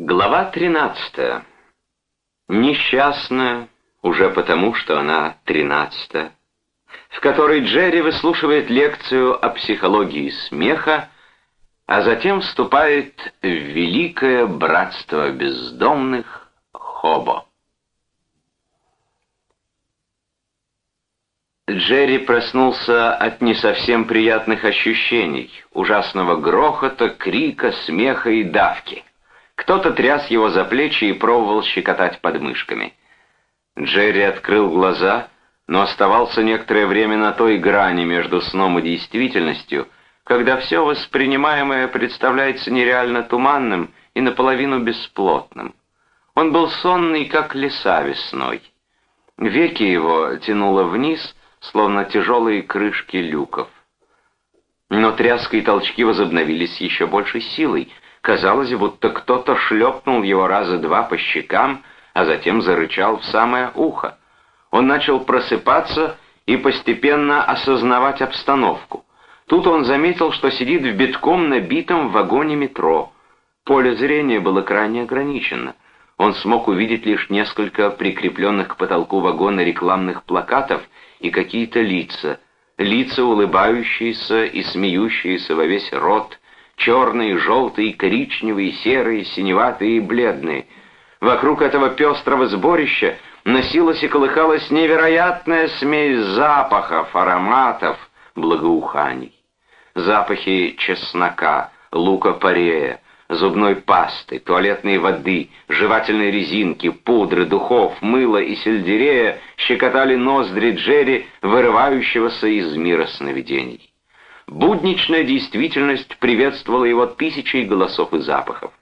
Глава 13. Несчастная, уже потому, что она тринадцатая, в которой Джерри выслушивает лекцию о психологии смеха, а затем вступает в великое братство бездомных Хобо. Джерри проснулся от не совсем приятных ощущений, ужасного грохота, крика, смеха и давки. Кто-то тряс его за плечи и пробовал щекотать подмышками. Джерри открыл глаза, но оставался некоторое время на той грани между сном и действительностью, когда все воспринимаемое представляется нереально туманным и наполовину бесплотным. Он был сонный, как леса весной. Веки его тянуло вниз, словно тяжелые крышки люков. Но тряска и толчки возобновились еще большей силой. Казалось, будто кто-то шлепнул его раза два по щекам, а затем зарычал в самое ухо. Он начал просыпаться и постепенно осознавать обстановку. Тут он заметил, что сидит в битком набитом вагоне метро. Поле зрения было крайне ограничено. Он смог увидеть лишь несколько прикрепленных к потолку вагона рекламных плакатов и какие-то лица, лица улыбающиеся и смеющиеся во весь рот, черные, желтые, коричневые, серые, синеватые и бледные. Вокруг этого пестрого сборища носилась и колыхалась невероятная смесь запахов, ароматов, благоуханий. Запахи чеснока, лука-порея, зубной пасты, туалетной воды, жевательной резинки, пудры, духов, мыла и сельдерея щекотали ноздри Джерри, вырывающегося из мира сновидений. Будничная действительность приветствовала его тысячей голосов и запахов.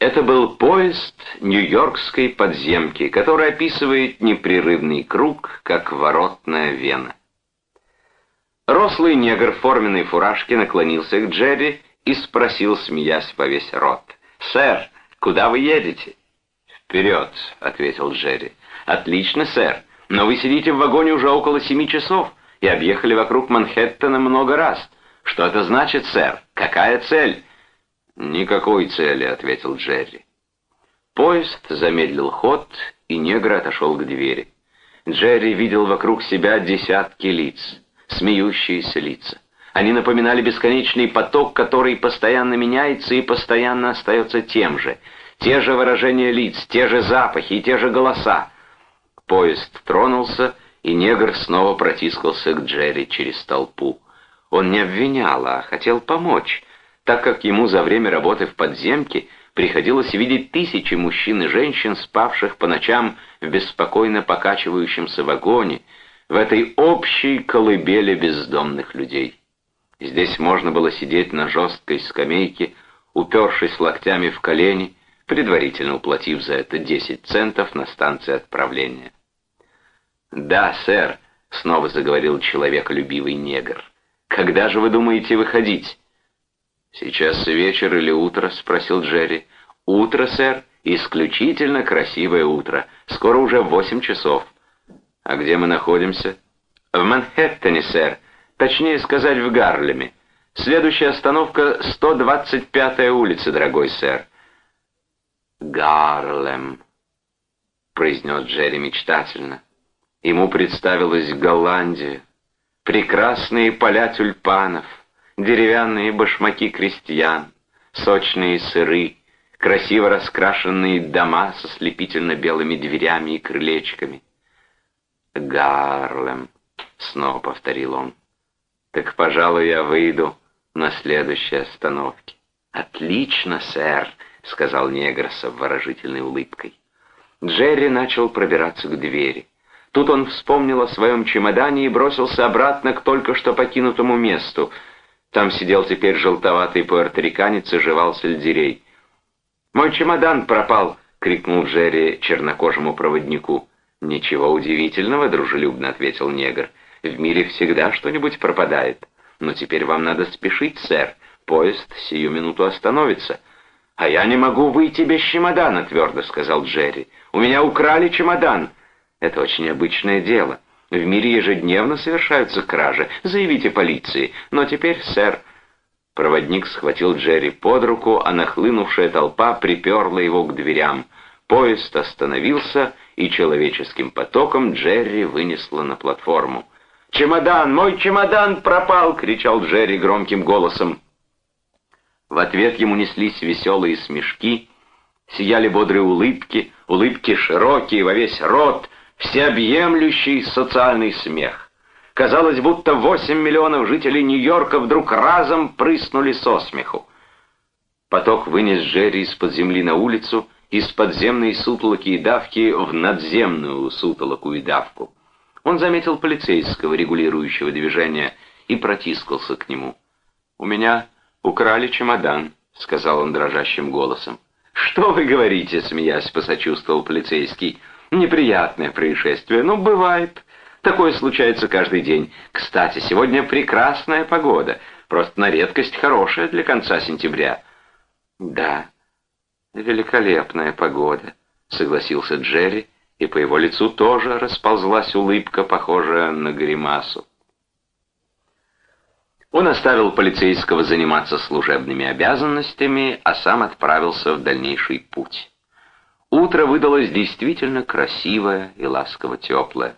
Это был поезд Нью-Йоркской подземки, который описывает непрерывный круг, как воротная вена. Рослый негр в форменной фуражке наклонился к Джерри и спросил, смеясь во весь рот. «Сэр, куда вы едете?» «Вперед», — ответил Джерри. «Отлично, сэр, но вы сидите в вагоне уже около семи часов и объехали вокруг Манхэттена много раз. Что это значит, сэр? Какая цель?» «Никакой цели», — ответил Джерри. Поезд замедлил ход, и негр отошел к двери. Джерри видел вокруг себя десятки лиц, смеющиеся лица. Они напоминали бесконечный поток, который постоянно меняется и постоянно остается тем же. Те же выражения лиц, те же запахи и те же голоса. Поезд тронулся, и негр снова протискался к Джерри через толпу. Он не обвинял, а хотел помочь, так как ему за время работы в подземке приходилось видеть тысячи мужчин и женщин, спавших по ночам в беспокойно покачивающемся вагоне, в этой общей колыбели бездомных людей. Здесь можно было сидеть на жесткой скамейке, упершись локтями в колени, предварительно уплатив за это 10 центов на станции отправления. «Да, сэр», — снова заговорил человеколюбивый негр. «Когда же вы думаете выходить?» «Сейчас вечер или утро?» — спросил Джерри. «Утро, сэр. Исключительно красивое утро. Скоро уже восемь часов». «А где мы находимся?» «В Манхэттене, сэр. Точнее сказать, в Гарлеме. Следующая остановка — 125-я улица, дорогой сэр». «Гарлем», — произнес Джерри мечтательно. Ему представилась Голландия, прекрасные поля тюльпанов, деревянные башмаки крестьян, сочные сыры, красиво раскрашенные дома со слепительно-белыми дверями и крылечками. «Гарлем», — снова повторил он. «Так, пожалуй, я выйду на следующей остановке». «Отлично, сэр», — сказал негр с обворожительной улыбкой. Джерри начал пробираться к двери. Тут он вспомнил о своем чемодане и бросился обратно к только что покинутому месту. Там сидел теперь желтоватый пуэрториканец и жевал сельдерей. «Мой чемодан пропал!» — крикнул Джерри чернокожему проводнику. «Ничего удивительного», — дружелюбно ответил негр. «В мире всегда что-нибудь пропадает. Но теперь вам надо спешить, сэр. Поезд сию минуту остановится». «А я не могу выйти без чемодана», — твердо сказал Джерри. «У меня украли чемодан». Это очень обычное дело. В мире ежедневно совершаются кражи. Заявите полиции. Но теперь, сэр, Проводник схватил Джерри под руку, а нахлынувшая толпа приперла его к дверям. Поезд остановился, и человеческим потоком Джерри вынесло на платформу. «Чемодан! Мой чемодан пропал!» — кричал Джерри громким голосом. В ответ ему неслись веселые смешки, сияли бодрые улыбки, улыбки широкие во весь рот, всеобъемлющий социальный смех. Казалось, будто 8 миллионов жителей Нью-Йорка вдруг разом прыснули со смеху. Поток вынес Джерри из-под земли на улицу, из подземной сутолоки и давки в надземную сутолоку и давку. Он заметил полицейского, регулирующего движение, и протискался к нему. «У меня украли чемодан», — сказал он дрожащим голосом. «Что вы говорите?» — смеясь, посочувствовал полицейский. «Неприятное происшествие. Ну, бывает. Такое случается каждый день. Кстати, сегодня прекрасная погода. Просто на редкость хорошая для конца сентября». «Да, великолепная погода», — согласился Джерри, и по его лицу тоже расползлась улыбка, похожая на гримасу. Он оставил полицейского заниматься служебными обязанностями, а сам отправился в дальнейший путь. Утро выдалось действительно красивое и ласково теплое.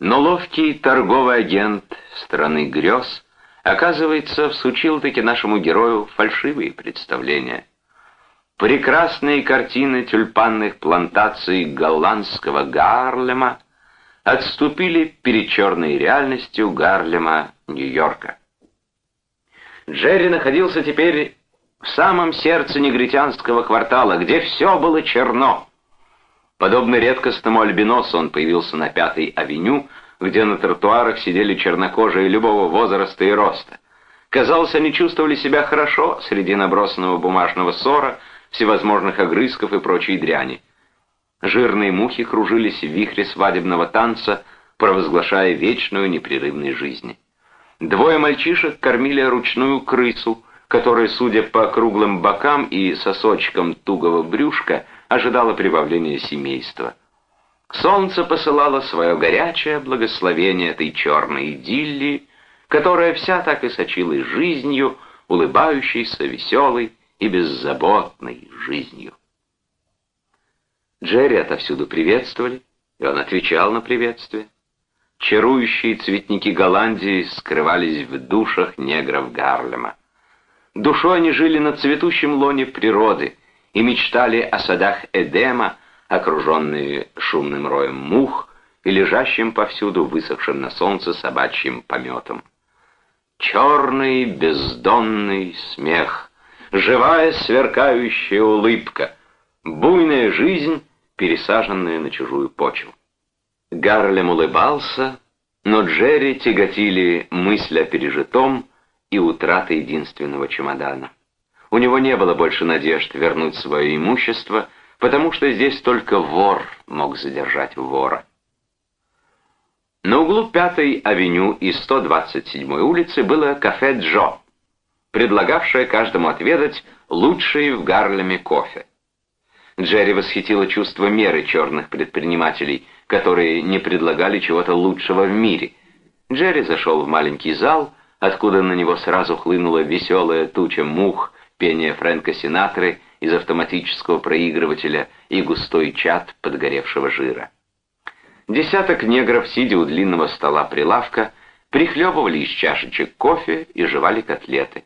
Но ловкий торговый агент страны грез, оказывается, всучил-таки нашему герою фальшивые представления. Прекрасные картины тюльпанных плантаций голландского Гарлема отступили перед черной реальностью Гарлема Нью-Йорка. Джерри находился теперь в самом сердце негритянского квартала, где все было черно. Подобно редкостному альбиносу он появился на Пятой авеню, где на тротуарах сидели чернокожие любого возраста и роста. Казалось, они чувствовали себя хорошо среди набросанного бумажного ссора, всевозможных огрызков и прочей дряни. Жирные мухи кружились в вихре свадебного танца, провозглашая вечную непрерывной жизни. Двое мальчишек кормили ручную крысу, которая, судя по круглым бокам и сосочкам тугого брюшка, ожидала прибавления семейства. Солнце посылало свое горячее благословение этой черной идиллии, которая вся так и сочилась жизнью, улыбающейся, веселой и беззаботной жизнью. Джерри отовсюду приветствовали, и он отвечал на приветствие. Чарующие цветники Голландии скрывались в душах негров Гарлема. Душой они жили на цветущем лоне природы и мечтали о садах Эдема, окруженные шумным роем мух и лежащим повсюду высохшим на солнце собачьим пометом. Черный бездонный смех, живая сверкающая улыбка, буйная жизнь, пересаженная на чужую почву. Гарлем улыбался, но Джерри тяготили мысль о пережитом и утраты единственного чемодана. У него не было больше надежд вернуть свое имущество, потому что здесь только вор мог задержать вора. На углу 5-й авеню и 127-й улицы было кафе «Джо», предлагавшее каждому отведать лучший в Гарлеме кофе. Джерри восхитило чувство меры черных предпринимателей, которые не предлагали чего-то лучшего в мире. Джерри зашел в маленький зал, откуда на него сразу хлынула веселая туча мух, пение Фрэнка Синатры из автоматического проигрывателя и густой чад подгоревшего жира. Десяток негров, сидя у длинного стола прилавка, прихлебывали из чашечек кофе и жевали котлеты.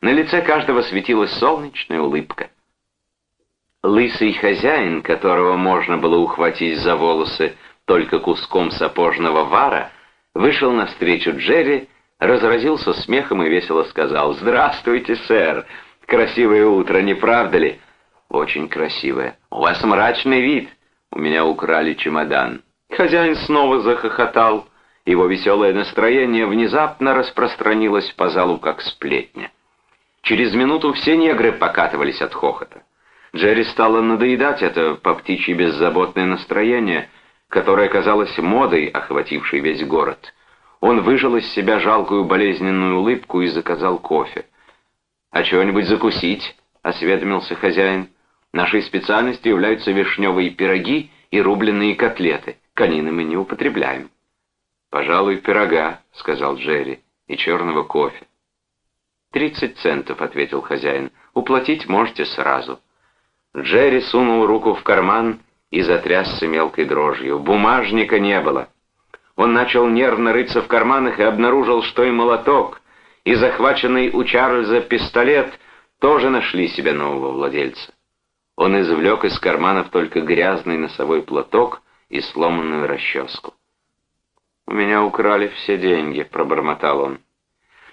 На лице каждого светилась солнечная улыбка. Лысый хозяин, которого можно было ухватить за волосы только куском сапожного вара, вышел навстречу Джерри, разразился смехом и весело сказал «Здравствуйте, сэр! Красивое утро, не правда ли?» «Очень красивое. У вас мрачный вид. У меня украли чемодан». Хозяин снова захохотал. Его веселое настроение внезапно распространилось по залу, как сплетня. Через минуту все негры покатывались от хохота. Джерри стало надоедать это по птичьи беззаботное настроение, которое казалось модой, охватившей весь город. Он выжил из себя жалкую болезненную улыбку и заказал кофе. «А чего-нибудь закусить?» — осведомился хозяин. «Нашей специальностью являются вишневые пироги и рубленые котлеты. Конины мы не употребляем». «Пожалуй, пирога», — сказал Джерри, — «и черного кофе». «Тридцать центов», — ответил хозяин. «Уплатить можете сразу». Джерри сунул руку в карман и затрясся мелкой дрожью. Бумажника не было. Он начал нервно рыться в карманах и обнаружил, что и молоток, и захваченный у Чарльза пистолет тоже нашли себе нового владельца. Он извлек из карманов только грязный носовой платок и сломанную расческу. «У меня украли все деньги», — пробормотал он.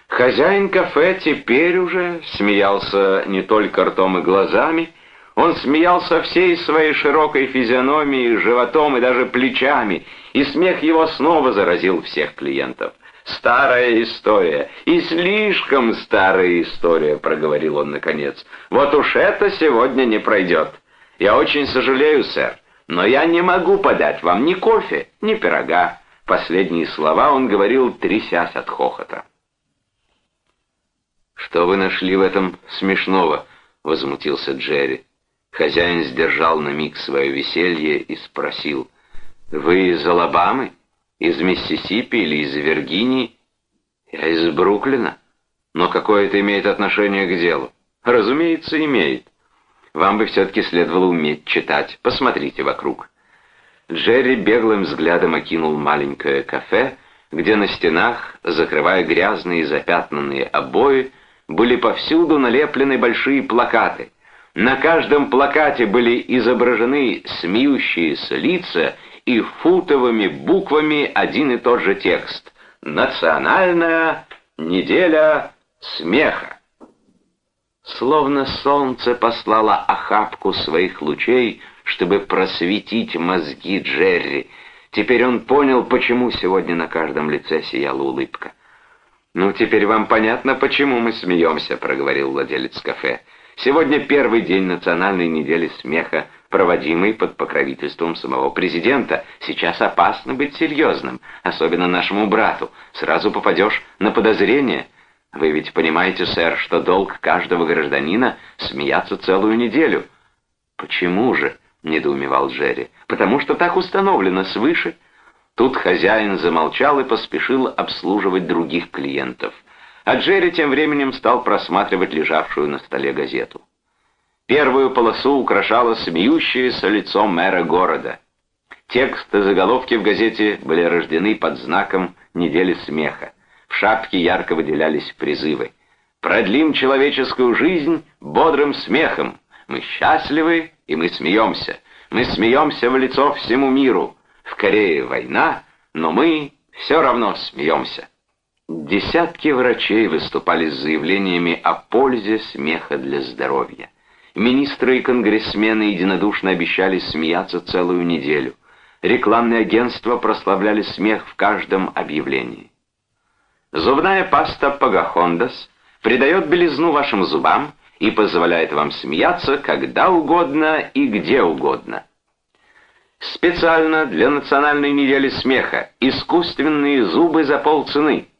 Хозяин кафе теперь уже смеялся не только ртом и глазами, он смеялся всей своей широкой физиономией, животом и даже плечами, и смех его снова заразил всех клиентов. «Старая история, и слишком старая история», — проговорил он наконец. «Вот уж это сегодня не пройдет. Я очень сожалею, сэр, но я не могу подать вам ни кофе, ни пирога». Последние слова он говорил, трясясь от хохота. «Что вы нашли в этом смешного?» — возмутился Джерри. Хозяин сдержал на миг свое веселье и спросил, «Вы из Алабамы? Из Миссисипи или из Виргинии?» «Я из Бруклина. Но какое это имеет отношение к делу?» «Разумеется, имеет. Вам бы все-таки следовало уметь читать. Посмотрите вокруг». Джерри беглым взглядом окинул маленькое кафе, где на стенах, закрывая грязные запятнанные обои, были повсюду налеплены большие плакаты — на каждом плакате были изображены смеющиеся лица и футовыми буквами один и тот же текст «Национальная неделя смеха». Словно солнце послало охапку своих лучей, чтобы просветить мозги Джерри. Теперь он понял, почему сегодня на каждом лице сияла улыбка. «Ну, теперь вам понятно, почему мы смеемся», — проговорил владелец кафе. Сегодня первый день национальной недели смеха, проводимый под покровительством самого президента. Сейчас опасно быть серьезным, особенно нашему брату. Сразу попадешь на подозрение. Вы ведь понимаете, сэр, что долг каждого гражданина — смеяться целую неделю. Почему же? — недоумевал Джерри. Потому что так установлено свыше. Тут хозяин замолчал и поспешил обслуживать других клиентов — а Джерри тем временем стал просматривать лежавшую на столе газету. Первую полосу украшало смеющееся лицо мэра города. Текст и заголовки в газете были рождены под знаком «Недели смеха». В шапке ярко выделялись призывы. «Продлим человеческую жизнь бодрым смехом. Мы счастливы, и мы смеемся. Мы смеемся в лицо всему миру. В Корее война, но мы все равно смеемся». Десятки врачей выступали с заявлениями о пользе смеха для здоровья. Министры и конгрессмены единодушно обещали смеяться целую неделю. Рекламные агентства прославляли смех в каждом объявлении. Зубная паста Пагахондас придает белизну вашим зубам и позволяет вам смеяться когда угодно и где угодно. Специально для Национальной недели смеха искусственные зубы за полцены –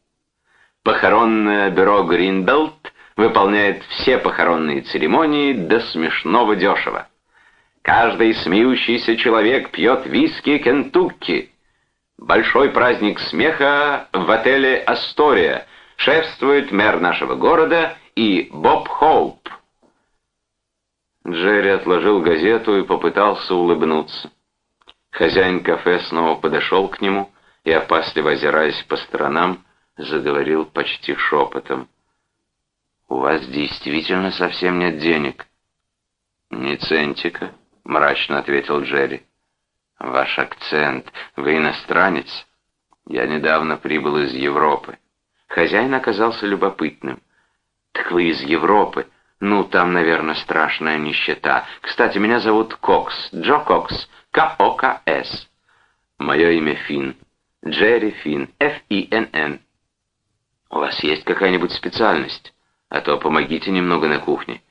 Похоронное бюро Гринбелт выполняет все похоронные церемонии до смешного дешево. Каждый смеющийся человек пьет виски Кентукки. Большой праздник смеха в отеле «Астория». Шефствует мэр нашего города и Боб Хоуп. Джерри отложил газету и попытался улыбнуться. Хозяин кафе снова подошел к нему и, опасливо озираясь по сторонам, заговорил почти шепотом. «У вас действительно совсем нет денег?» «Ни центика», — мрачно ответил Джерри. «Ваш акцент. Вы иностранец?» «Я недавно прибыл из Европы». Хозяин оказался любопытным. «Так вы из Европы? Ну, там, наверное, страшная нищета. Кстати, меня зовут Кокс, Джо Кокс, К-О-К-С. Мое имя Финн. Джерри Финн, Ф-И-Н-Н. «У вас есть какая-нибудь специальность? А то помогите немного на кухне.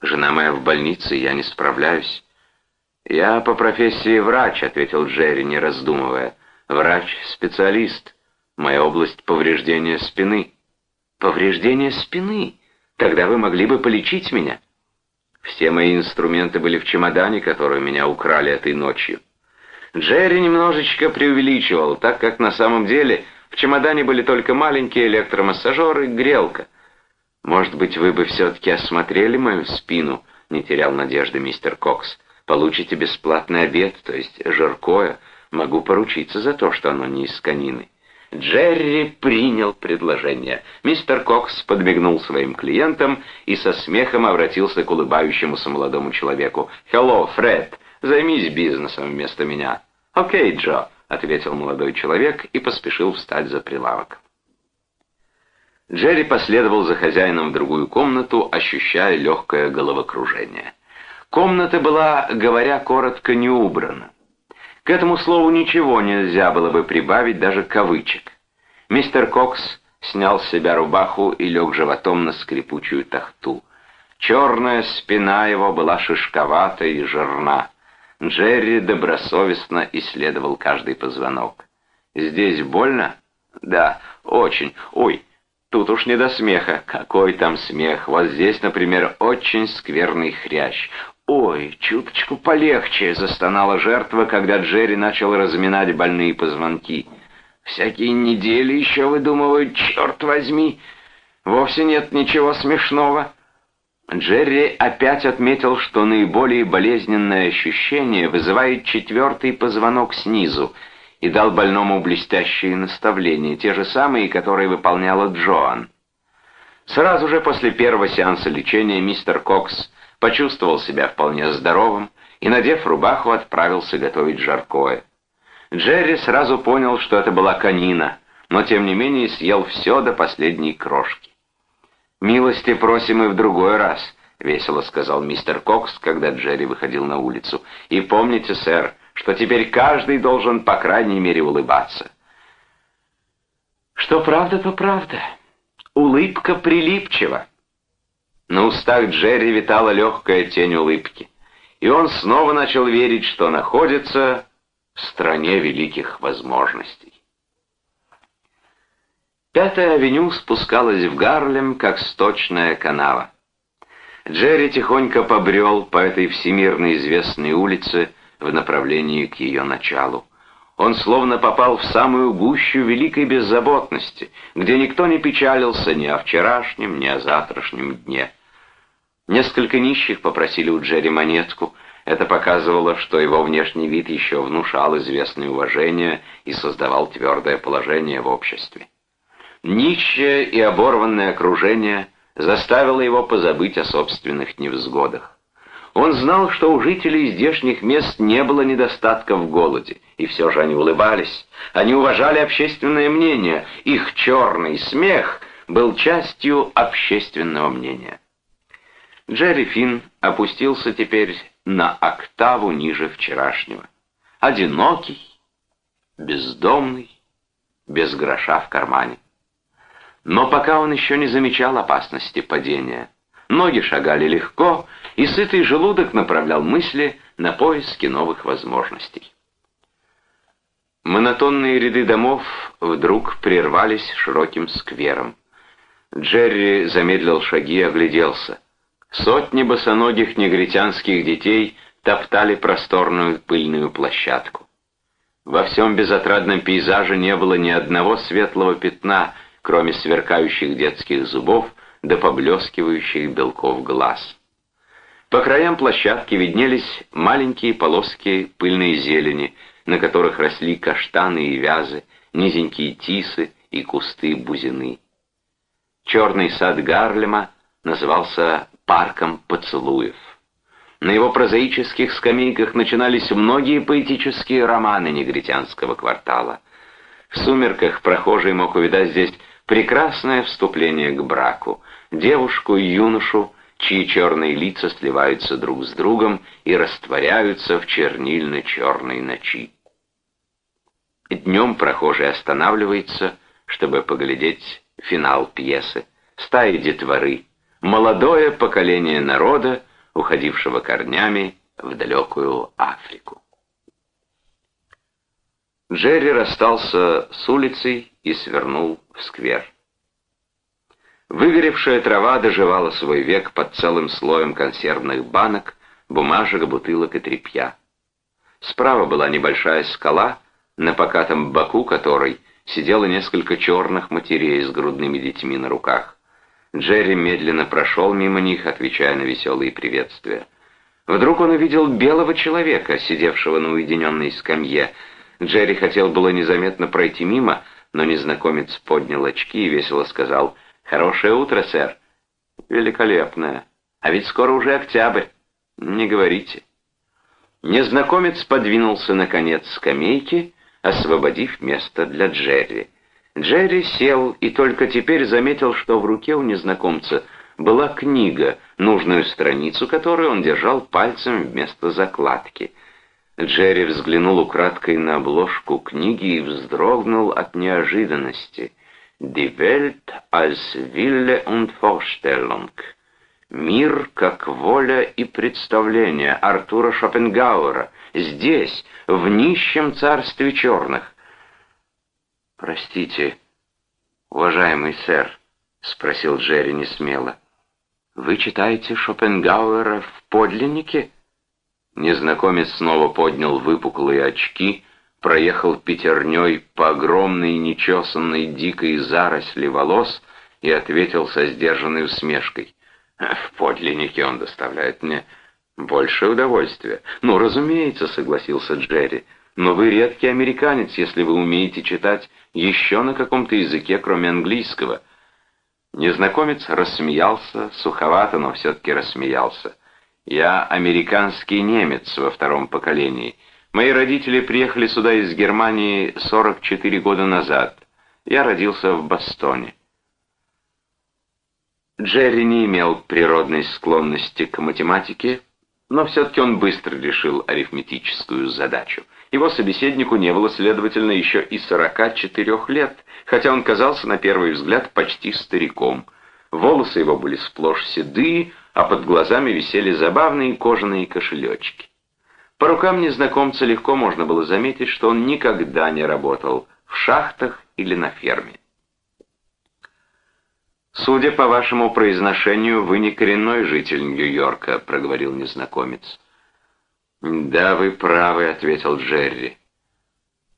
Жена моя в больнице, я не справляюсь». «Я по профессии врач», — ответил Джерри, не раздумывая. «Врач-специалист. Моя область повреждения спины». «Повреждение спины? Тогда вы могли бы полечить меня». Все мои инструменты были в чемодане, который меня украли этой ночью. Джерри немножечко преувеличивал, так как на самом деле в чемодане были только маленькие электромассажеры и грелка. «Может быть, вы бы все-таки осмотрели мою спину?» — не терял надежды мистер Кокс. «Получите бесплатный обед, то есть жаркое. Могу поручиться за то, что оно не из конины». Джерри принял предложение. Мистер Кокс подбегнул своим клиентам и со смехом обратился к улыбающемуся молодому человеку. «Хелло, Фред, займись бизнесом вместо меня». «Окей, Джо», — ответил молодой человек и поспешил встать за прилавок. Джерри последовал за хозяином в другую комнату, ощущая легкое головокружение. Комната была, говоря коротко, не убрана. К этому слову ничего нельзя было бы прибавить, даже кавычек. Мистер Кокс снял с себя рубаху и лег животом на скрипучую тахту. Черная спина его была шишковата и жирна. Джерри добросовестно исследовал каждый позвонок. «Здесь больно?» «Да, очень. Ой, Тут уж не до смеха. Какой там смех? Вот здесь, например, очень скверный хрящ. «Ой, чуточку полегче!» — застонала жертва, когда Джерри начал разминать больные позвонки. «Всякие недели еще выдумывают, черт возьми! Вовсе нет ничего смешного!» Джерри опять отметил, что наиболее болезненное ощущение вызывает четвертый позвонок снизу — и дал больному блестящие наставления, те же самые, которые выполняла Джоан. Сразу же после первого сеанса лечения мистер Кокс почувствовал себя вполне здоровым и, надев рубаху, отправился готовить жаркое. Джерри сразу понял, что это была конина, но тем не менее съел все до последней крошки. «Милости просим и в другой раз», — весело сказал мистер Кокс, когда Джерри выходил на улицу. «И помните, сэр, что теперь каждый должен, по крайней мере, улыбаться. Что правда, то правда. Улыбка прилипчива. На устах Джерри витала легкая тень улыбки, и он снова начал верить, что находится в стране великих возможностей. Пятая авеню спускалась в Гарлем, как сточная канава. Джерри тихонько побрел по этой всемирно известной улице, в направлении к ее началу. Он словно попал в самую гущу великой беззаботности, где никто не печалился ни о вчерашнем, ни о завтрашнем дне. Несколько нищих попросили у Джерри монетку. Это показывало, что его внешний вид еще внушал известное уважение и создавал твердое положение в обществе. Нищее и оборванное окружение заставило его позабыть о собственных невзгодах. Он знал, что у жителей здешних мест не было недостатка в голоде, и все же они улыбались. Они уважали общественное мнение, их черный смех был частью общественного мнения. Джерри Финн опустился теперь на октаву ниже вчерашнего. Одинокий, бездомный, без гроша в кармане. Но пока он еще не замечал опасности падения. Ноги шагали легко, и сытый желудок направлял мысли на поиски новых возможностей. Монотонные ряды домов вдруг прервались широким сквером. Джерри замедлил шаги и огляделся. Сотни босоногих негритянских детей топтали просторную пыльную площадку. Во всем безотрадном пейзаже не было ни одного светлого пятна, кроме сверкающих детских зубов до поблескивающих белков глаз. По краям площадки виднелись маленькие полоски пыльной зелени, на которых росли каштаны и вязы, низенькие тисы и кусты бузины. Черный сад Гарлема назывался «Парком поцелуев». На его прозаических скамейках начинались многие поэтические романы негритянского квартала. В сумерках прохожий мог увидать здесь прекрасное вступление к браку, девушку и юношу, чьи черные лица сливаются друг с другом и растворяются в чернильно-черной ночи. Днем прохожий останавливается, чтобы поглядеть финал пьесы. Стаи детворы, молодое поколение народа, уходившего корнями в далекую Африку. Джерри расстался с улицей и свернул в сквер. Выгоревшая трава доживала свой век под целым слоем консервных банок, бумажек, бутылок и тряпья. Справа была небольшая скала, на покатом боку которой сидело несколько черных матерей с грудными детьми на руках. Джерри медленно прошел мимо них, отвечая на веселые приветствия. Вдруг он увидел белого человека, сидевшего на уединенной скамье. Джерри хотел было незаметно пройти мимо, но незнакомец поднял очки и весело сказал «Хорошее утро, сэр». «Великолепное. А ведь скоро уже октябрь. Не говорите». Незнакомец подвинулся на конец скамейки, освободив место для Джерри. Джерри сел и только теперь заметил, что в руке у незнакомца была книга, нужную страницу которой он держал пальцем вместо закладки. Джерри взглянул украдкой на обложку книги и вздрогнул от неожиданности. «Die Welt als Wille und Vorstellung» «Мир как воля и представление» Артура Шопенгауэра, здесь, в нищем царстве черных. «Простите, уважаемый сэр», — спросил Джерри несмело. «Вы читаете Шопенгауэра в подлиннике?» Незнакомец снова поднял выпуклые очки, проехал пятерней по огромной нечесанной дикой заросли волос и ответил со сдержанной усмешкой. «В подлиннике он доставляет мне большее удовольствие». «Ну, разумеется», — согласился Джерри, — но вы редкий американец, если вы умеете читать еще на каком-то языке, кроме английского». Незнакомец рассмеялся, суховато, но все-таки рассмеялся. «Я американский немец во втором поколении. Мои родители приехали сюда из Германии 44 года назад. Я родился в Бостоне». Джерри не имел природной склонности к математике, но все-таки он быстро решил арифметическую задачу. Его собеседнику не было, следовательно, еще и 44 лет, хотя он казался на первый взгляд почти стариком. Волосы его были сплошь седые, а под глазами висели забавные кожаные кошелечки. По рукам незнакомца легко можно было заметить, что он никогда не работал в шахтах или на ферме. «Судя по вашему произношению, вы не коренной житель Нью-Йорка», — проговорил незнакомец. «Да, вы правы», — ответил Джерри.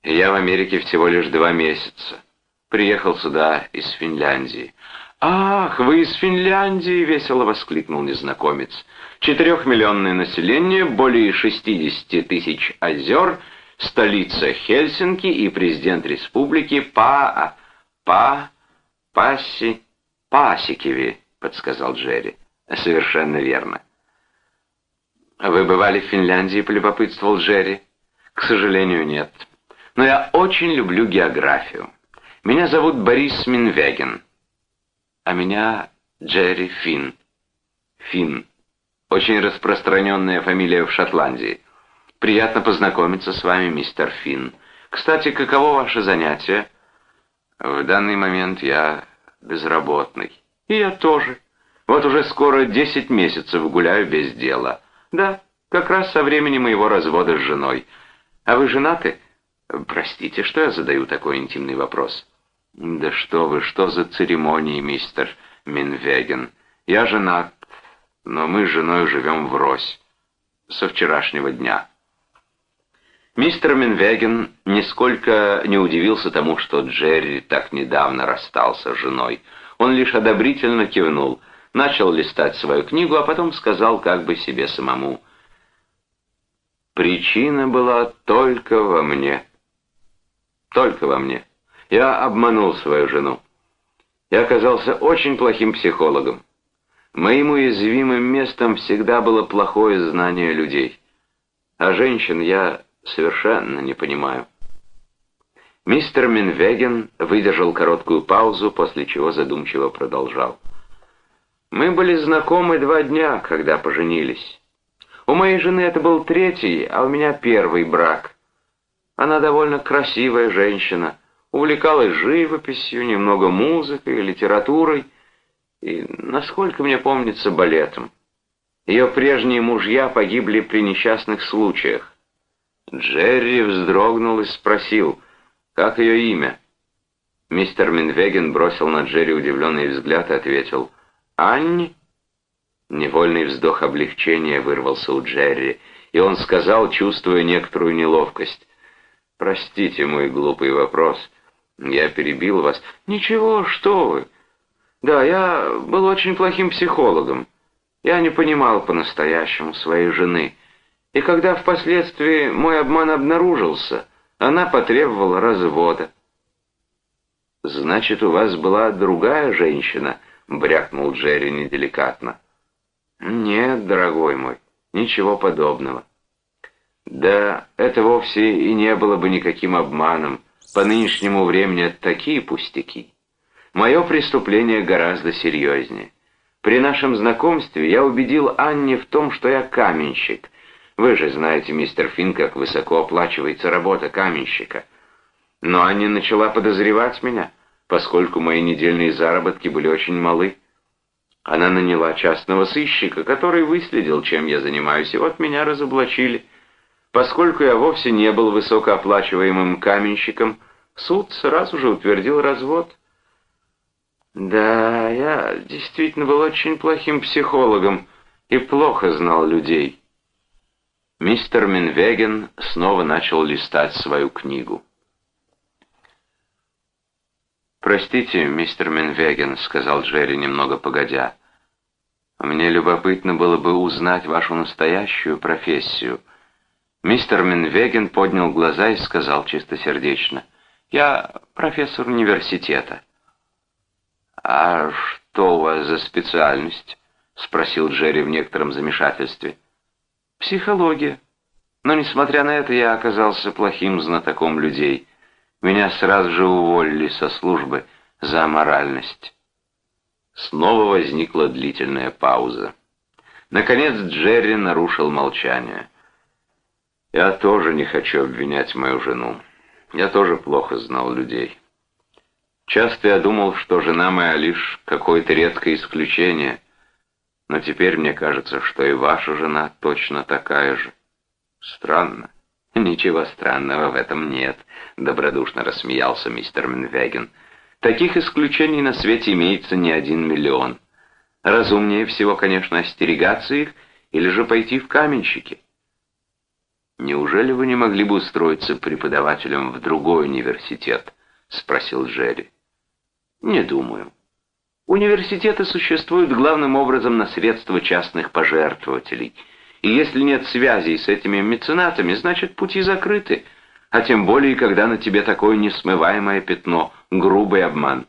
«Я в Америке всего лишь два месяца. Приехал сюда из Финляндии». «Ах, вы из Финляндии!» — весело воскликнул незнакомец. «Четырехмиллионное население, более 60 тысяч озер, столица Хельсинки и президент республики Па... Па... Паси... Пасикеви», — подсказал Джерри. «Совершенно верно. «Вы бывали в Финляндии?» — полюбопытствовал Джерри. «К сожалению, нет. Но я очень люблю географию. Меня зовут Борис Минвеген. А меня Джерри Финн. Финн. Очень распространенная фамилия в Шотландии. Приятно познакомиться с вами, мистер Финн. Кстати, каково ваше занятие?» «В данный момент я безработный. И я тоже. Вот уже скоро десять месяцев гуляю без дела». Да, как раз со времени моего развода с женой. А вы женаты? Простите, что я задаю такой интимный вопрос? Да что вы, что за церемонии, мистер Минвеген? Я женат, но мы с женой живем врозь. Со вчерашнего дня. Мистер Минвеген нисколько не удивился тому, что Джерри так недавно расстался с женой. Он лишь одобрительно кивнул — начал листать свою книгу, а потом сказал как бы себе самому. Причина была только во мне. Только во мне. Я обманул свою жену. Я оказался очень плохим психологом. Моим уязвимым местом всегда было плохое знание людей. А женщин я совершенно не понимаю. Мистер Минвеген выдержал короткую паузу, после чего задумчиво продолжал. Мы были знакомы два дня, когда поженились. У моей жены это был третий, а у меня первый брак. Она довольно красивая женщина, увлекалась живописью, немного музыкой, литературой и, насколько мне помнится, балетом. Ее прежние мужья погибли при несчастных случаях. Джерри вздрогнул и спросил, как ее имя. Мистер Минвеген бросил на Джерри удивленный взгляд и ответил, Анни?» Невольный вздох облегчения вырвался у Джерри, и он сказал, чувствуя некоторую неловкость. «Простите мой глупый вопрос. Я перебил вас». «Ничего, что вы. Да, я был очень плохим психологом. Я не понимал по-настоящему своей жены. И когда впоследствии мой обман обнаружился, она потребовала развода. «Значит, у вас была другая женщина?» — брякнул Джерри неделикатно. «Нет, дорогой мой, ничего подобного». «Да это вовсе и не было бы никаким обманом. По нынешнему времени такие пустяки. Мое преступление гораздо серьезнее. При нашем знакомстве я убедил Анне в том, что я каменщик. Вы же знаете, мистер Финн, как высоко оплачивается работа каменщика. Но Анне начала подозревать меня поскольку мои недельные заработки были очень малы. Она наняла частного сыщика, который выследил, чем я занимаюсь, и вот меня разоблачили. Поскольку я вовсе не был высокооплачиваемым каменщиком, суд сразу же утвердил развод. Да, я действительно был очень плохим психологом и плохо знал людей. Мистер Минвеген снова начал листать свою книгу. «Простите, мистер Менвеген», — сказал Джерри немного погодя. «Мне любопытно было бы узнать вашу настоящую профессию». Мистер Менвеген поднял глаза и сказал чистосердечно. «Я профессор университета». «А что у вас за специальность?» — спросил Джерри в некотором замешательстве. «Психология. Но, несмотря на это, я оказался плохим знатоком людей». Меня сразу же уволили со службы за аморальность. Снова возникла длительная пауза. Наконец Джерри нарушил молчание. «Я тоже не хочу обвинять мою жену. Я тоже плохо знал людей. Часто я думал, что жена моя лишь какое-то редкое исключение, но теперь мне кажется, что и ваша жена точно такая же. Странно. «Ничего странного в этом нет», — добродушно рассмеялся мистер Менвеген. «Таких исключений на свете имеется не один миллион. Разумнее всего, конечно, остерегаться их или же пойти в каменщики». «Неужели вы не могли бы устроиться преподавателем в другой университет?» — спросил Джерри. «Не думаю. Университеты существуют главным образом на средства частных пожертвователей — и если нет связей с этими меценатами, значит пути закрыты, а тем более, когда на тебе такое несмываемое пятно, грубый обман.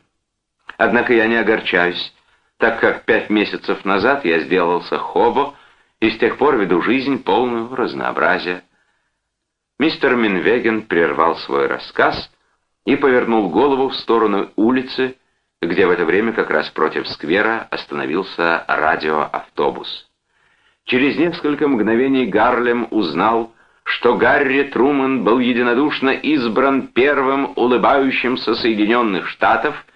Однако я не огорчаюсь, так как пять месяцев назад я сделался хобо и с тех пор веду жизнь полную разнообразия. Мистер Минвеген прервал свой рассказ и повернул голову в сторону улицы, где в это время как раз против сквера остановился радиоавтобус. Через несколько мгновений Гарлем узнал, что Гарри Труман был единодушно избран первым улыбающимся Соединенных Штатов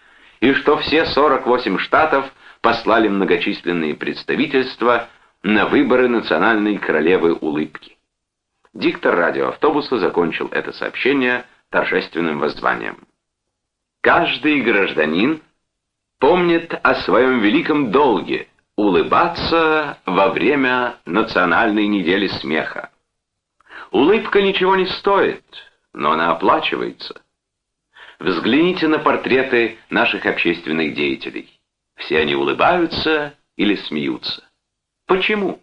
и что все 48 штатов послали многочисленные представительства на выборы национальной королевы улыбки. Диктор радиоавтобуса закончил это сообщение торжественным воззванием. Каждый гражданин помнит о своем великом долге – улыбаться во время национальной недели смеха. Улыбка ничего не стоит, но она оплачивается. Взгляните на портреты наших общественных деятелей. Все они улыбаются или смеются. Почему?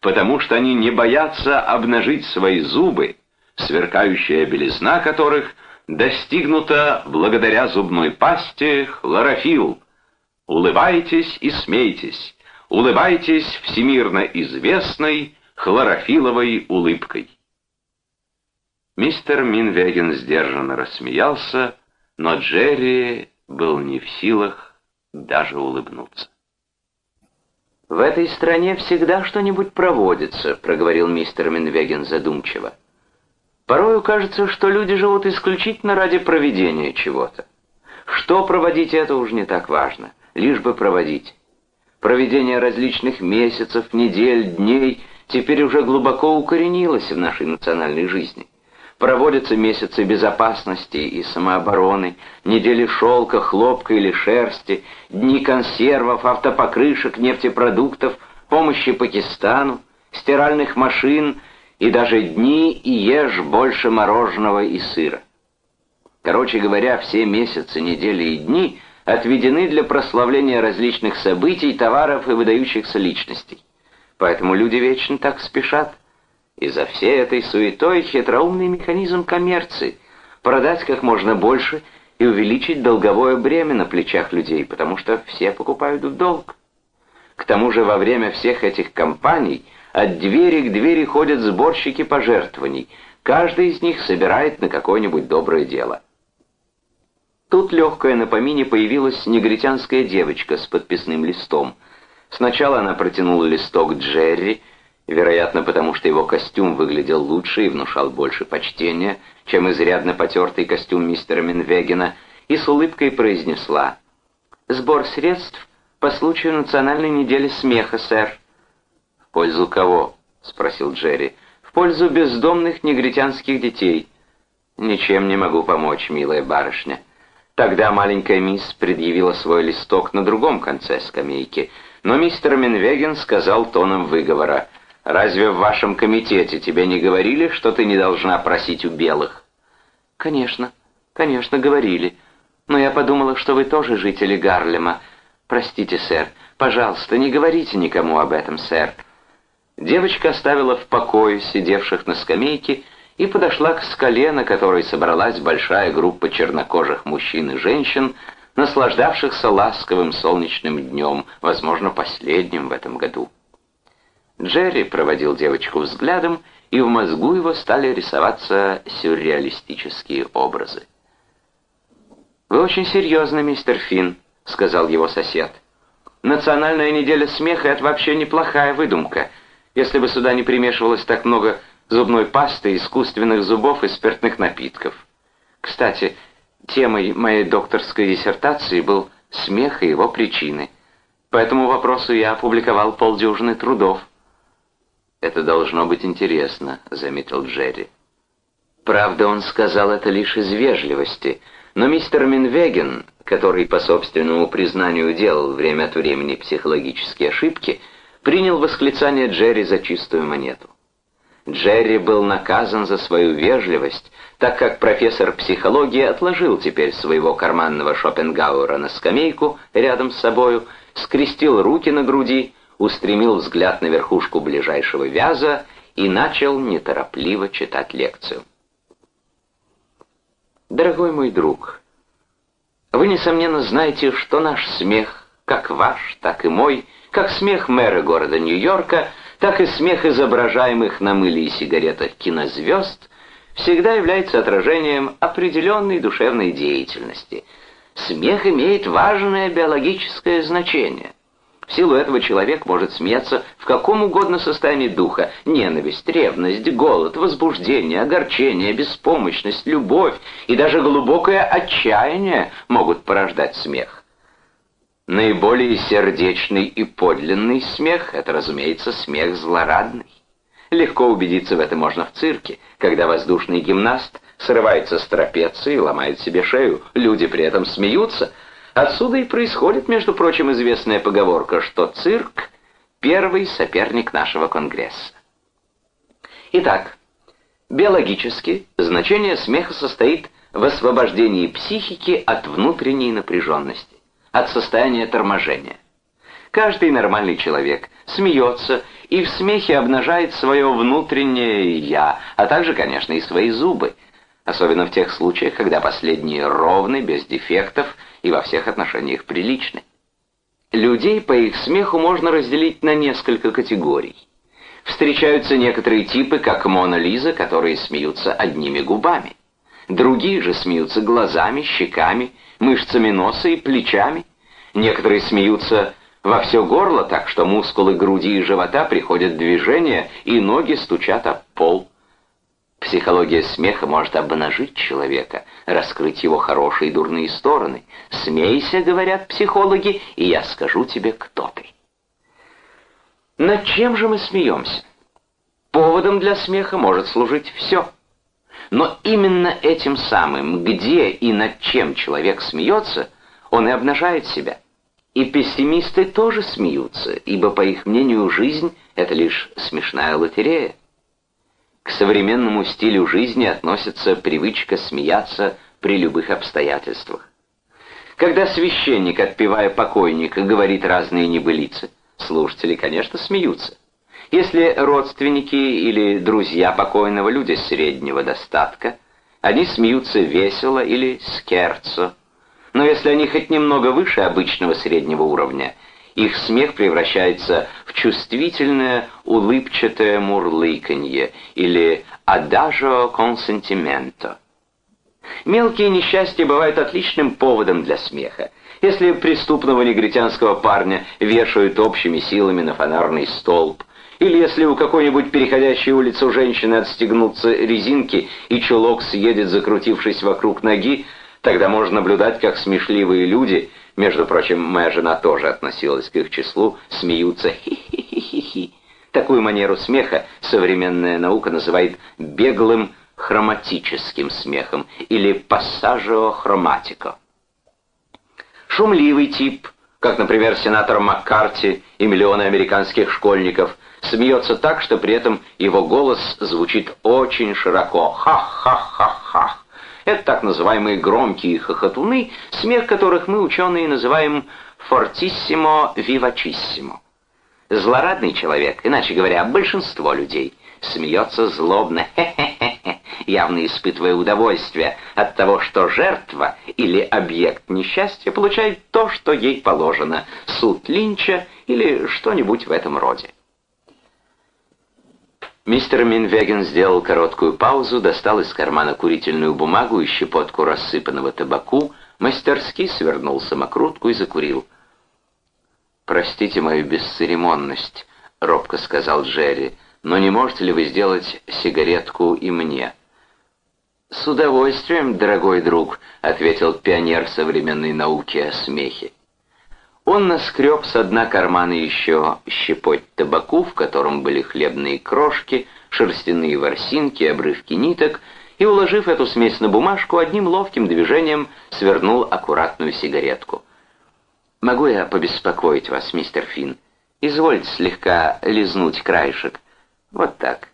Потому что они не боятся обнажить свои зубы, сверкающая белизна которых достигнута благодаря зубной пасте хлорофилл, Улыбайтесь и смейтесь, улыбайтесь всемирно известной хлорофиловой улыбкой. Мистер Минвеген сдержанно рассмеялся, но Джерри был не в силах даже улыбнуться. «В этой стране всегда что-нибудь проводится», — проговорил мистер Минвеген задумчиво. «Порою кажется, что люди живут исключительно ради проведения чего-то. Что проводить, это уж не так важно лишь бы проводить. Проведение различных месяцев, недель, дней теперь уже глубоко укоренилось в нашей национальной жизни. Проводятся месяцы безопасности и самообороны, недели шелка, хлопка или шерсти, дни консервов, автопокрышек, нефтепродуктов, помощи Пакистану, стиральных машин и даже дни и ешь больше мороженого и сыра. Короче говоря, все месяцы, недели и дни – отведены для прославления различных событий, товаров и выдающихся личностей. Поэтому люди вечно так спешат. И за всей этой суетой хитроумный механизм коммерции — продать как можно больше и увеличить долговое бремя на плечах людей, потому что все покупают в долг. К тому же во время всех этих кампаний от двери к двери ходят сборщики пожертвований, каждый из них собирает на какое-нибудь доброе дело. Тут легкая на помине появилась негритянская девочка с подписным листом. Сначала она протянула листок Джерри, вероятно, потому что его костюм выглядел лучше и внушал больше почтения, чем изрядно потертый костюм мистера Минвегена, и с улыбкой произнесла «Сбор средств по случаю национальной недели смеха, сэр». «В пользу кого?» — спросил Джерри. «В пользу бездомных негритянских детей». «Ничем не могу помочь, милая барышня». Тогда маленькая мисс предъявила свой листок на другом конце скамейки, но мистер Минвеген сказал тоном выговора, «Разве в вашем комитете тебе не говорили, что ты не должна просить у белых?» «Конечно, конечно, говорили. Но я подумала, что вы тоже жители Гарлема. Простите, сэр. Пожалуйста, не говорите никому об этом, сэр». Девочка оставила в покое сидевших на скамейке и подошла к скале, на которой собралась большая группа чернокожих мужчин и женщин, наслаждавшихся ласковым солнечным днем, возможно, последним в этом году. Джерри проводил девочку взглядом, и в мозгу его стали рисоваться сюрреалистические образы. «Вы очень серьезны, мистер Финн», — сказал его сосед. «Национальная неделя смеха — это вообще неплохая выдумка, если бы сюда не примешивалось так много зубной пасты, искусственных зубов и спиртных напитков. Кстати, темой моей докторской диссертации был смех и его причины. По этому вопросу я опубликовал полдюжины трудов. «Это должно быть интересно», — заметил Джерри. Правда, он сказал это лишь из вежливости, но мистер Минвеген, который по собственному признанию делал время от времени психологические ошибки, принял восклицание Джерри за чистую монету. Джерри был наказан за свою вежливость, так как профессор психологии отложил теперь своего карманного Шопенгауэра на скамейку рядом с собою, скрестил руки на груди, устремил взгляд на верхушку ближайшего вяза и начал неторопливо читать лекцию. Дорогой мой друг, вы, несомненно, знаете, что наш смех, как ваш, так и мой, как смех мэра города Нью-Йорка — так и смех изображаемых на мыле и сигаретах кинозвезд всегда является отражением определенной душевной деятельности. Смех имеет важное биологическое значение. В силу этого человек может смеяться в каком угодно состоянии духа. Ненависть, ревность, голод, возбуждение, огорчение, беспомощность, любовь и даже глубокое отчаяние могут порождать смех. Наиболее сердечный и подлинный смех — это, разумеется, смех злорадный. Легко убедиться в этом можно в цирке, когда воздушный гимнаст срывается с трапеции и ломает себе шею. Люди при этом смеются. Отсюда и происходит, между прочим, известная поговорка, что цирк — первый соперник нашего Конгресса. Итак, биологически значение смеха состоит в освобождении психики от внутренней напряженности от состояния торможения. Каждый нормальный человек смеется и в смехе обнажает свое внутреннее «я», а также, конечно, и свои зубы, особенно в тех случаях, когда последние ровны, без дефектов и во всех отношениях приличны. Людей по их смеху можно разделить на несколько категорий. Встречаются некоторые типы, как Мона Лиза, которые смеются одними губами. Другие же смеются глазами, щеками, мышцами носа и плечами. Некоторые смеются во все горло, так что мускулы груди и живота приходят в движение, и ноги стучат об пол. Психология смеха может обнажить человека, раскрыть его хорошие и дурные стороны. «Смейся», — говорят психологи, — «и я скажу тебе, кто ты». Над чем же мы смеемся? Поводом для смеха может служить все — но именно этим самым, где и над чем человек смеется, он и обнажает себя. И пессимисты тоже смеются, ибо, по их мнению, жизнь — это лишь смешная лотерея. К современному стилю жизни относится привычка смеяться при любых обстоятельствах. Когда священник, отпевая покойника, говорит разные небылицы, слушатели, конечно, смеются. Если родственники или друзья покойного люди среднего достатка, они смеются весело или скерцо. Но если они хоть немного выше обычного среднего уровня, их смех превращается в чувствительное улыбчатое мурлыканье или «адажо консентименто». Мелкие несчастья бывают отличным поводом для смеха. Если преступного негритянского парня вешают общими силами на фонарный столб, или если у какой-нибудь переходящей улицу женщины отстегнутся резинки и чулок съедет, закрутившись вокруг ноги, тогда можно наблюдать, как смешливые люди, между прочим, моя жена тоже относилась к их числу, смеются хи-хи-хи-хи. Такую манеру смеха современная наука называет беглым хроматическим смехом или пассажиохроматико. Шумливый тип, как, например, сенатор Маккарти и миллионы американских школьников, смеется так, что при этом его голос звучит очень широко. Ха-ха-ха-ха. Это так называемые громкие хохотуны, смех которых мы, ученые, называем «фортиссимо вивачиссимо». Злорадный человек, иначе говоря, большинство людей, смеется злобно, хе-хе-хе, явно испытывая удовольствие от того, что жертва или объект несчастья получает то, что ей положено, суд Линча или что-нибудь в этом роде. Мистер Минвеген сделал короткую паузу, достал из кармана курительную бумагу и щепотку рассыпанного табаку, мастерски свернул самокрутку и закурил. «Простите мою бесцеремонность», — робко сказал Джерри, «но не можете ли вы сделать сигаретку и мне?» «С удовольствием, дорогой друг», — ответил пионер современной науки о смехе. Он наскреб с дна кармана еще щепоть табаку, в котором были хлебные крошки, шерстяные ворсинки, обрывки ниток, и, уложив эту смесь на бумажку, одним ловким движением свернул аккуратную сигаретку. «Могу я побеспокоить вас, мистер Финн? Извольте слегка лизнуть краешек. Вот так».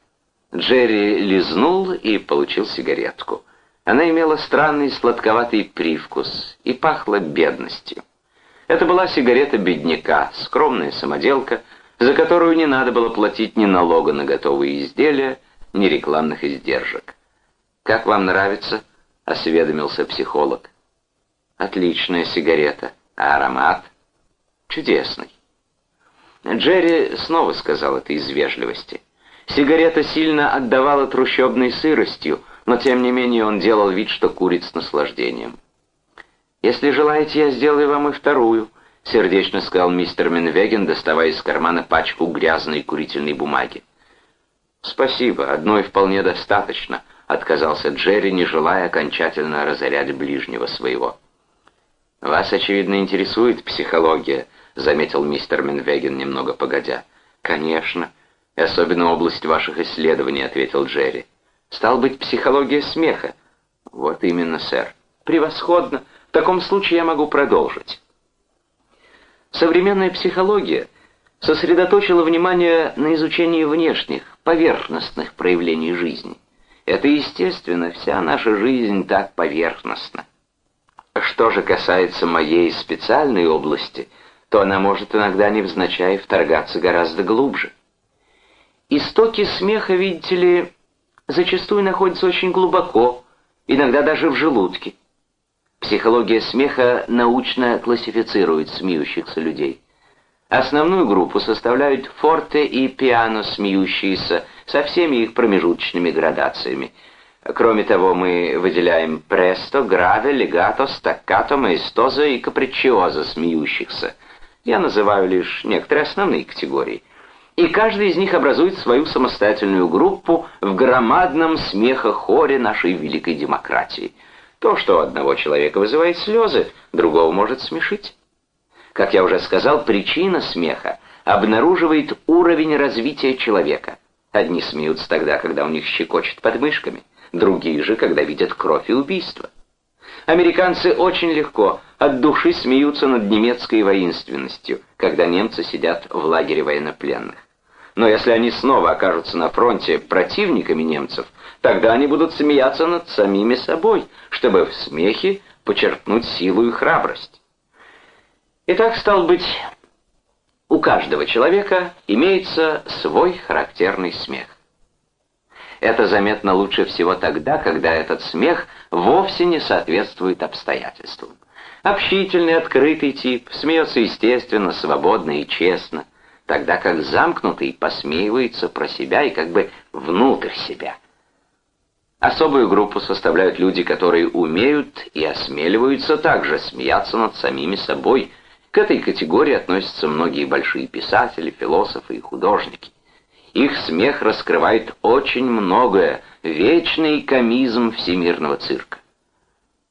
Джерри лизнул и получил сигаретку. Она имела странный сладковатый привкус и пахла бедностью. Это была сигарета бедняка, скромная самоделка, за которую не надо было платить ни налога на готовые изделия, ни рекламных издержек. «Как вам нравится?» — осведомился психолог. «Отличная сигарета. А аромат?» «Чудесный». Джерри снова сказал это из вежливости. Сигарета сильно отдавала трущобной сыростью, но тем не менее он делал вид, что курит с наслаждением. «Если желаете, я сделаю вам и вторую», — сердечно сказал мистер Минвеген, доставая из кармана пачку грязной курительной бумаги. «Спасибо, одной вполне достаточно», — отказался Джерри, не желая окончательно разорять ближнего своего. «Вас, очевидно, интересует психология», — заметил мистер Минвеген немного погодя. «Конечно, и особенно область ваших исследований», — ответил Джерри. «Стал быть, психология смеха». «Вот именно, сэр». «Превосходно. Таком случае я могу продолжить. Современная психология сосредоточила внимание на изучении внешних, поверхностных проявлений жизни. Это естественно, вся наша жизнь так поверхностна. Что же касается моей специальной области, то она может иногда невзначай вторгаться гораздо глубже. Истоки смеха, видите ли, зачастую находятся очень глубоко, иногда даже в желудке. Психология смеха научно классифицирует смеющихся людей. Основную группу составляют форте и пиано смеющиеся со всеми их промежуточными градациями. Кроме того, мы выделяем престо, граве, легато, стаккато, маэстоза и капричиоза смеющихся. Я называю лишь некоторые основные категории. И каждый из них образует свою самостоятельную группу в громадном смехохоре нашей великой демократии – то, что одного человека вызывает слезы, другого может смешить. Как я уже сказал, причина смеха обнаруживает уровень развития человека. Одни смеются тогда, когда у них щекочет под мышками, другие же, когда видят кровь и убийство. Американцы очень легко от души смеются над немецкой воинственностью, когда немцы сидят в лагере военнопленных. Но если они снова окажутся на фронте противниками немцев, тогда они будут смеяться над самими собой, чтобы в смехе почерпнуть силу и храбрость. Итак, стал быть, у каждого человека имеется свой характерный смех. Это заметно лучше всего тогда, когда этот смех вовсе не соответствует обстоятельствам. Общительный, открытый тип, смеется естественно, свободно и честно, тогда как замкнутый посмеивается про себя и как бы внутрь себя. Особую группу составляют люди, которые умеют и осмеливаются также смеяться над самими собой. К этой категории относятся многие большие писатели, философы и художники. Их смех раскрывает очень многое, вечный комизм всемирного цирка.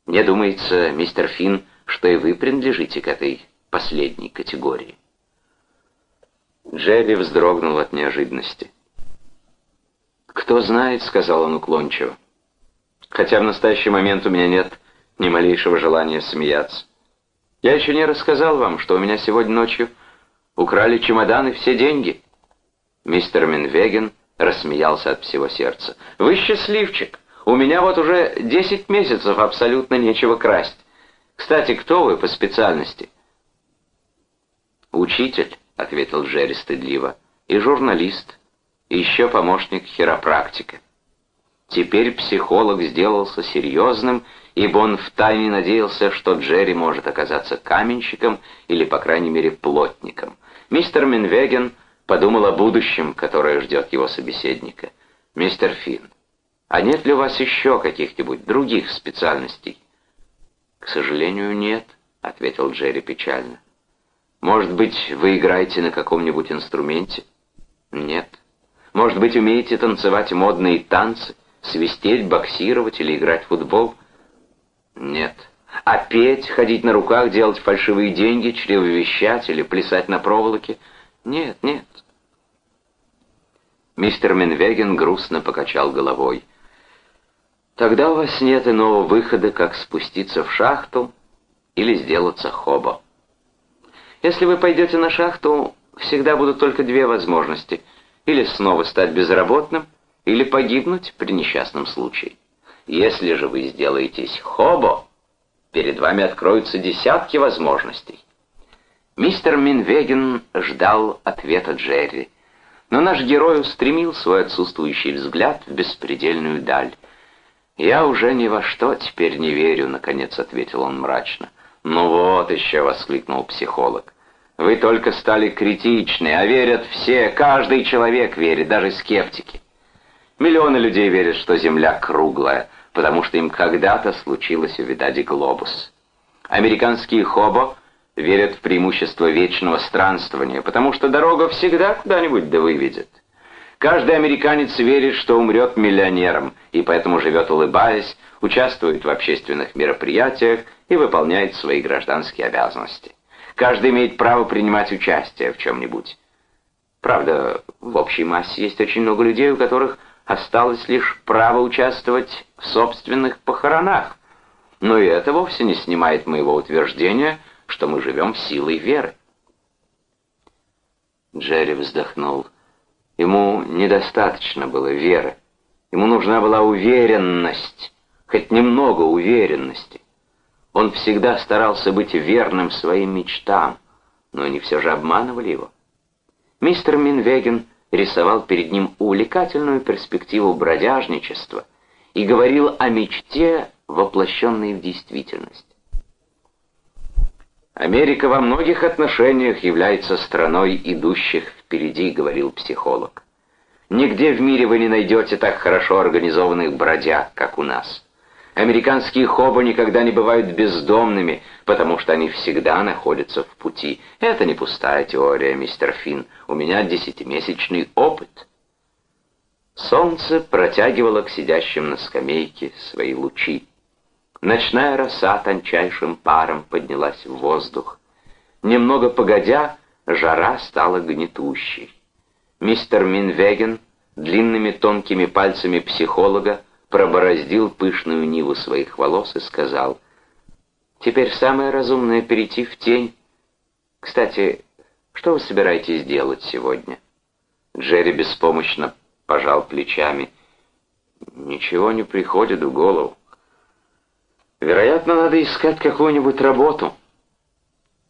Мне думается, мистер Финн, что и вы принадлежите к этой последней категории. Джерри вздрогнул от неожиданности. «Кто знает», — сказал он уклончиво. «Хотя в настоящий момент у меня нет ни малейшего желания смеяться. Я еще не рассказал вам, что у меня сегодня ночью украли чемоданы все деньги». Мистер Минвеген рассмеялся от всего сердца. «Вы счастливчик! У меня вот уже десять месяцев абсолютно нечего красть. Кстати, кто вы по специальности?» «Учитель», — ответил Джерри стыдливо, — «и журналист, и еще помощник хиропрактика». Теперь психолог сделался серьезным, ибо он втайне надеялся, что Джерри может оказаться каменщиком или, по крайней мере, плотником. Мистер Минвеген подумал о будущем, которое ждет его собеседника. «Мистер Финн, а нет ли у вас еще каких-нибудь других специальностей?» «К сожалению, нет», — ответил Джерри печально. «Может быть, вы играете на каком-нибудь инструменте?» «Нет». «Может быть, умеете танцевать модные танцы, свистеть, боксировать или играть в футбол?» «Нет». «А петь, ходить на руках, делать фальшивые деньги, чревовещать или плясать на проволоке?» «Нет, нет». Мистер Минвеген грустно покачал головой. Тогда у вас нет иного выхода, как спуститься в шахту или сделаться хобо. Если вы пойдете на шахту, всегда будут только две возможности. Или снова стать безработным, или погибнуть при несчастном случае. Если же вы сделаетесь хобо, перед вами откроются десятки возможностей. Мистер Минвеген ждал ответа Джерри, но наш герой устремил свой отсутствующий взгляд в беспредельную даль. «Я уже ни во что теперь не верю», — наконец ответил он мрачно. «Ну вот еще», — воскликнул психолог. «Вы только стали критичны, а верят все, каждый человек верит, даже скептики. Миллионы людей верят, что Земля круглая, потому что им когда-то случилось увидать глобус. Американские хобо верят в преимущество вечного странствования, потому что дорога всегда куда-нибудь да выведет. Каждый американец верит, что умрет миллионером, и поэтому живет улыбаясь, участвует в общественных мероприятиях и выполняет свои гражданские обязанности. Каждый имеет право принимать участие в чем-нибудь. Правда, в общей массе есть очень много людей, у которых осталось лишь право участвовать в собственных похоронах. Но и это вовсе не снимает моего утверждения, что мы живем силой веры. Джерри вздохнул. Ему недостаточно было веры. Ему нужна была уверенность, хоть немного уверенности. Он всегда старался быть верным своим мечтам, но они все же обманывали его. Мистер Минвеген рисовал перед ним увлекательную перспективу бродяжничества и говорил о мечте, воплощенной в действительность. «Америка во многих отношениях является страной идущих впереди», — говорил психолог. «Нигде в мире вы не найдете так хорошо организованных бродяг, как у нас. Американские хобо никогда не бывают бездомными, потому что они всегда находятся в пути. Это не пустая теория, мистер Финн. У меня десятимесячный опыт». Солнце протягивало к сидящим на скамейке свои лучи. Ночная роса тончайшим паром поднялась в воздух. Немного погодя, жара стала гнетущей. Мистер Минвеген длинными тонкими пальцами психолога пробороздил пышную ниву своих волос и сказал, «Теперь самое разумное перейти в тень. Кстати, что вы собираетесь делать сегодня?» Джерри беспомощно пожал плечами. «Ничего не приходит в голову. Вероятно, надо искать какую-нибудь работу.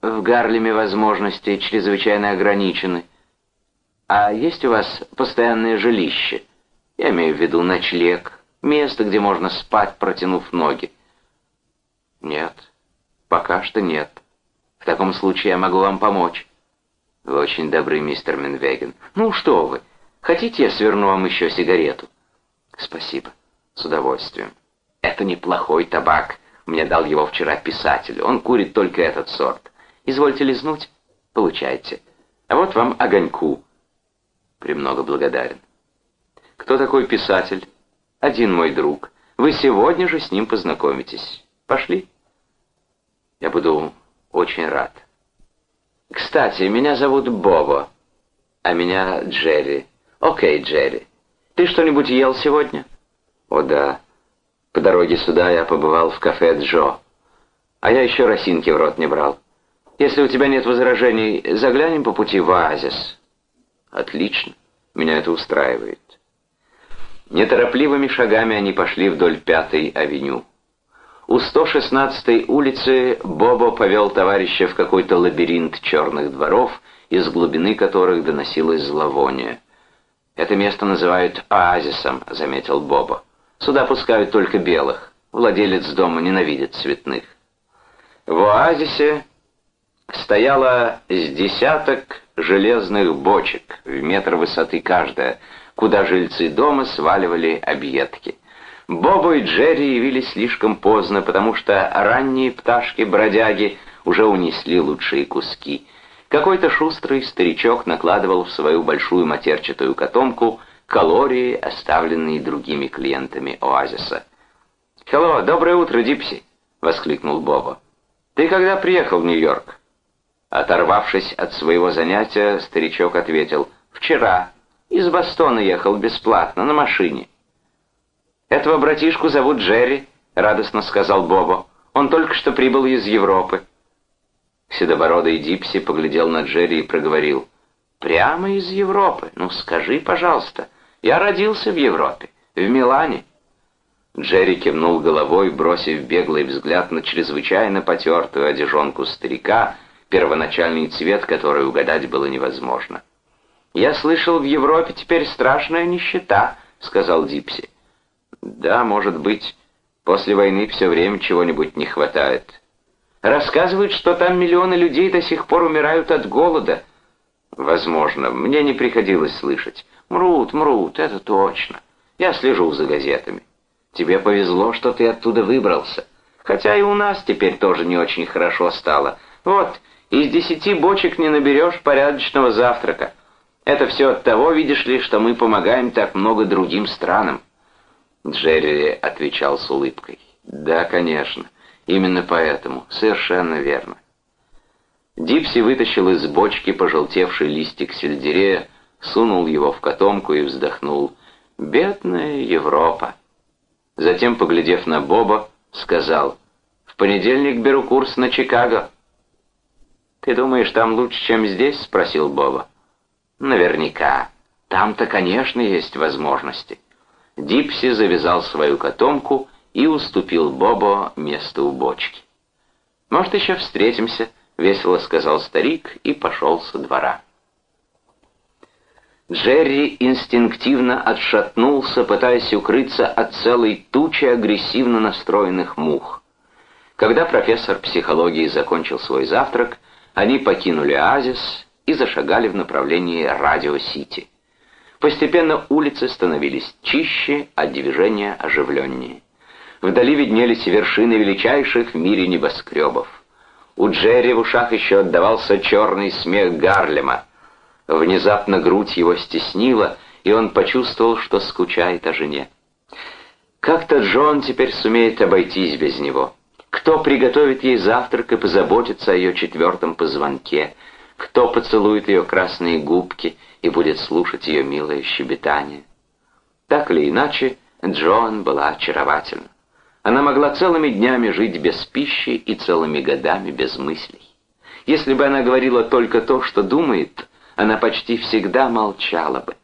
В Гарлеме возможности чрезвычайно ограничены. А есть у вас постоянное жилище? Я имею в виду ночлег, место, где можно спать, протянув ноги. Нет, пока что нет. В таком случае я могу вам помочь. Вы очень добрый, мистер Минвеген. Ну что вы, хотите, я сверну вам еще сигарету? Спасибо, с удовольствием. Это неплохой табак. Мне дал его вчера писатель. Он курит только этот сорт. Извольте лизнуть? Получайте. А вот вам огоньку. Премного благодарен. Кто такой писатель? Один мой друг. Вы сегодня же с ним познакомитесь. Пошли. Я буду очень рад. Кстати, меня зовут Бобо, а меня Джерри. Окей, Джерри. Ты что-нибудь ел сегодня? О, да. По дороге сюда я побывал в кафе Джо. А я еще росинки в рот не брал. Если у тебя нет возражений, заглянем по пути в оазис. Отлично. Меня это устраивает. Неторопливыми шагами они пошли вдоль Пятой авеню. У 116-й улицы Бобо повел товарища в какой-то лабиринт черных дворов, из глубины которых доносилось зловоние. «Это место называют оазисом», — заметил Бобо. «Сюда пускают только белых. Владелец дома ненавидит цветных». В оазисе стояло с десяток железных бочек, в метр высоты каждая, куда жильцы дома сваливали объедки. Бобо и Джерри явились слишком поздно, потому что ранние пташки-бродяги уже унесли лучшие куски. Какой-то шустрый старичок накладывал в свою большую матерчатую котомку калории, оставленные другими клиентами оазиса. «Хелло, доброе утро, Дипси!» — воскликнул Бобо. «Ты когда приехал в Нью-Йорк?» Оторвавшись от своего занятия, старичок ответил. «Вчера. Из Бостона ехал бесплатно, на машине». «Этого братишку зовут Джерри», — радостно сказал Бобо. «Он только что прибыл из Европы». Седобородый Дипси поглядел на Джерри и проговорил. «Прямо из Европы? Ну скажи, пожалуйста. Я родился в Европе, в Милане». Джерри кивнул головой, бросив беглый взгляд на чрезвычайно потертую одежонку старика, первоначальный цвет которой угадать было невозможно. «Я слышал, в Европе теперь страшная нищета», — сказал Дипси. Да, может быть, после войны все время чего-нибудь не хватает. Рассказывают, что там миллионы людей до сих пор умирают от голода. Возможно, мне не приходилось слышать. Мрут, мрут, это точно. Я слежу за газетами. Тебе повезло, что ты оттуда выбрался. Хотя и у нас теперь тоже не очень хорошо стало. Вот, из десяти бочек не наберешь порядочного завтрака. Это все от того, видишь ли, что мы помогаем так много другим странам. Джерри отвечал с улыбкой. «Да, конечно. Именно поэтому. Совершенно верно». Дипси вытащил из бочки пожелтевший листик сельдерея, сунул его в котомку и вздохнул. «Бедная Европа!» Затем, поглядев на Боба, сказал, «В понедельник беру курс на Чикаго». «Ты думаешь, там лучше, чем здесь?» — спросил Боба. «Наверняка. Там-то, конечно, есть возможности». Дипси завязал свою котомку и уступил Бобо место у бочки. «Может, еще встретимся», — весело сказал старик и пошел со двора. Джерри инстинктивно отшатнулся, пытаясь укрыться от целой тучи агрессивно настроенных мух. Когда профессор психологии закончил свой завтрак, они покинули оазис и зашагали в направлении Радио-Сити. Постепенно улицы становились чище, а движения оживленнее. Вдали виднелись вершины величайших в мире небоскребов. У Джерри в ушах еще отдавался черный смех Гарлема. Внезапно грудь его стеснила, и он почувствовал, что скучает о жене. Как-то Джон теперь сумеет обойтись без него. Кто приготовит ей завтрак и позаботится о ее четвертом позвонке? Кто поцелует ее красные губки и будет слушать ее милое щебетание. Так или иначе, Джоан была очаровательна. Она могла целыми днями жить без пищи и целыми годами без мыслей. Если бы она говорила только то, что думает, она почти всегда молчала бы.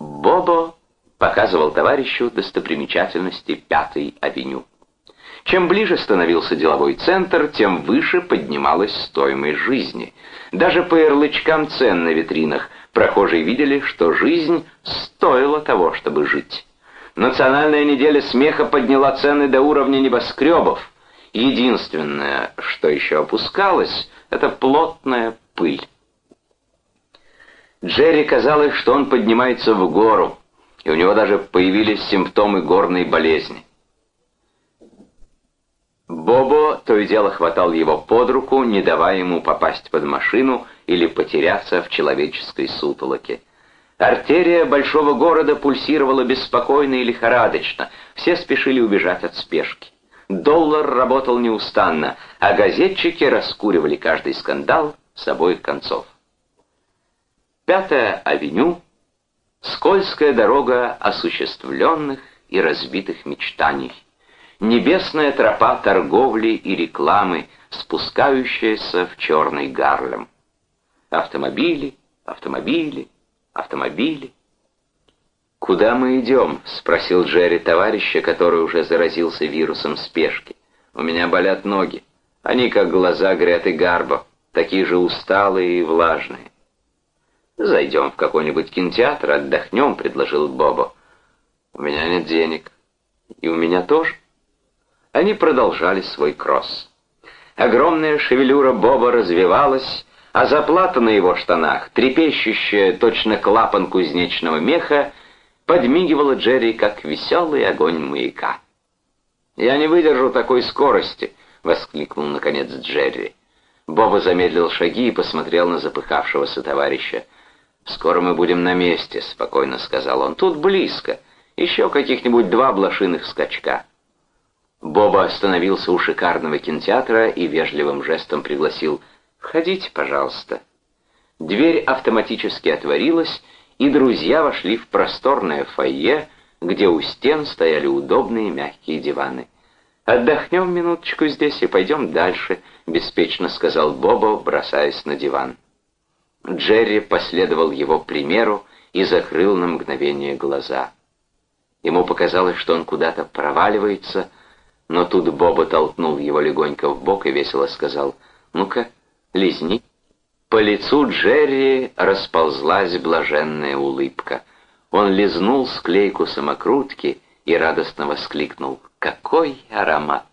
Бобо показывал товарищу достопримечательности Пятой авеню. Чем ближе становился деловой центр, тем выше поднималась стоимость жизни. Даже по ярлычкам цен на витринах прохожие видели, что жизнь стоила того, чтобы жить. Национальная неделя смеха подняла цены до уровня небоскребов. Единственное, что еще опускалось, это плотная пыль. Джерри казалось, что он поднимается в гору, и у него даже появились симптомы горной болезни. Бобо то и дело хватал его под руку, не давая ему попасть под машину или потеряться в человеческой сутолоке. Артерия большого города пульсировала беспокойно и лихорадочно, все спешили убежать от спешки. Доллар работал неустанно, а газетчики раскуривали каждый скандал с обоих концов. Пятая авеню — скользкая дорога осуществленных и разбитых мечтаний небесная тропа торговли и рекламы, спускающаяся в черный Гарлем. Автомобили, автомобили, автомобили. «Куда мы идем?» — спросил Джерри товарища, который уже заразился вирусом спешки. «У меня болят ноги. Они как глаза Греты Гарбо, такие же усталые и влажные». «Зайдем в какой-нибудь кинотеатр, отдохнем», — предложил Бобо. «У меня нет денег. И у меня тоже». Они продолжали свой кросс. Огромная шевелюра Боба развивалась, а заплата на его штанах, трепещущая точно клапан кузнечного меха, подмигивала Джерри, как веселый огонь маяка. «Я не выдержу такой скорости!» — воскликнул, наконец, Джерри. Боба замедлил шаги и посмотрел на запыхавшегося товарища. «Скоро мы будем на месте», — спокойно сказал он. «Тут близко. Еще каких-нибудь два блошиных скачка». Боба остановился у шикарного кинотеатра и вежливым жестом пригласил «Входите, пожалуйста». Дверь автоматически отворилась, и друзья вошли в просторное фойе, где у стен стояли удобные мягкие диваны. «Отдохнем минуточку здесь и пойдем дальше», — беспечно сказал Боба, бросаясь на диван. Джерри последовал его примеру и закрыл на мгновение глаза. Ему показалось, что он куда-то проваливается, — но тут Боба толкнул его легонько в бок и весело сказал «Ну-ка, лизни». По лицу Джерри расползлась блаженная улыбка. Он лизнул склейку самокрутки и радостно воскликнул «Какой аромат!»